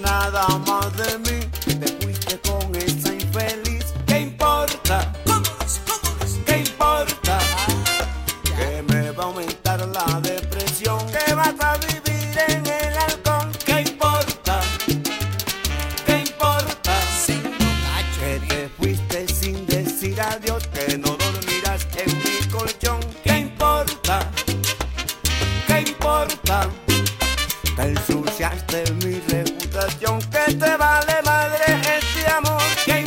de mí. Te fuiste con esa infeliz. ¿Qué importa? ¿Qué importa? Que me va a aumentar la depresión. Que vas a vivir en el halcón. ¿Qué importa? ¿Qué importa? Que te fuiste sin decir adiós. Que no dormirás en mi ensuciaste mi reputación. Que te vale madre este amor. ¿Qué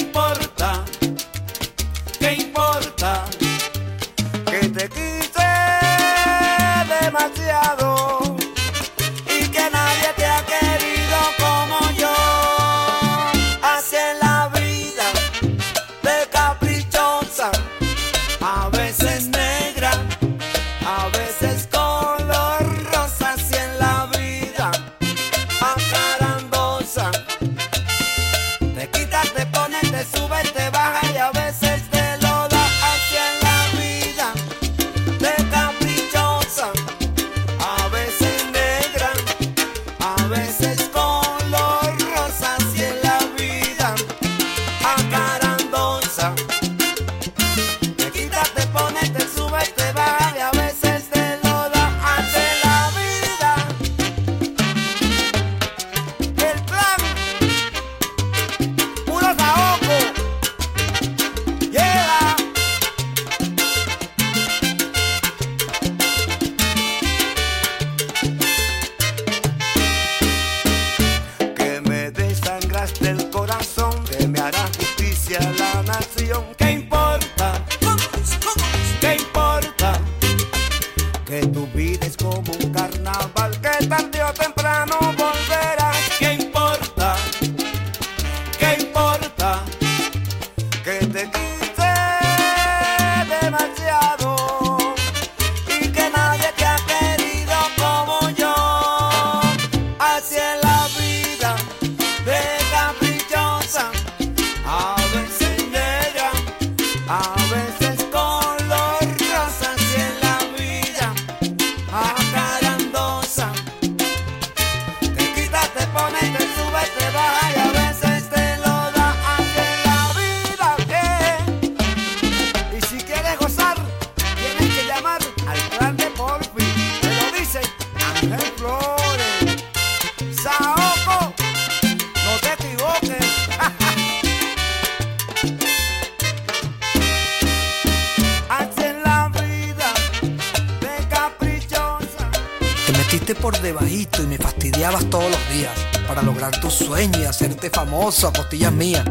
metiste por debajito y me fastidiabas todos los días para lograr tus sueños y hacerte famoso a costillas mías.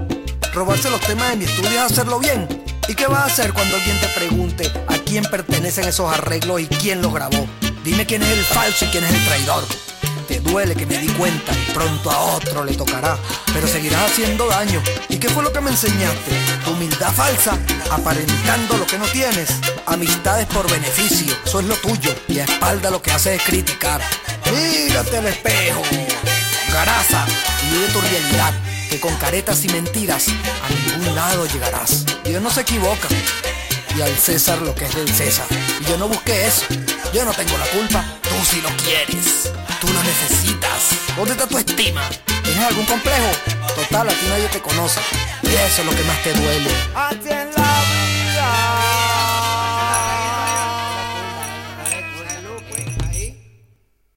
Robarse los temas de mi estudio es hacerlo bien. ¿Y qué vas a hacer cuando alguien te pregunte a quién pertenecen esos arreglos y quién los grabó? Dime quién es el falso y quién es el traidor. Te duele que me di cuenta y pronto a otro le tocará, pero seguirás haciendo daño. ¿Y qué fue lo que me enseñaste? Tu humildad falsa, aparentando lo que no tienes. Amistades por beneficio, eso es lo tuyo. Y a espalda lo que haces es criticar. Mírate al espejo, garaza, y vive tu realidad. Que con caretas y mentiras a ningún lado llegarás. Dios no se equivoca y al César lo que es del César. Y yo no busqué eso, yo no tengo la culpa, tú sí lo quieres, ¿Dónde está tu estima? ¿Tienes algún complejo? Total, a ti nadie te conoce. Y eso es lo que más te duele.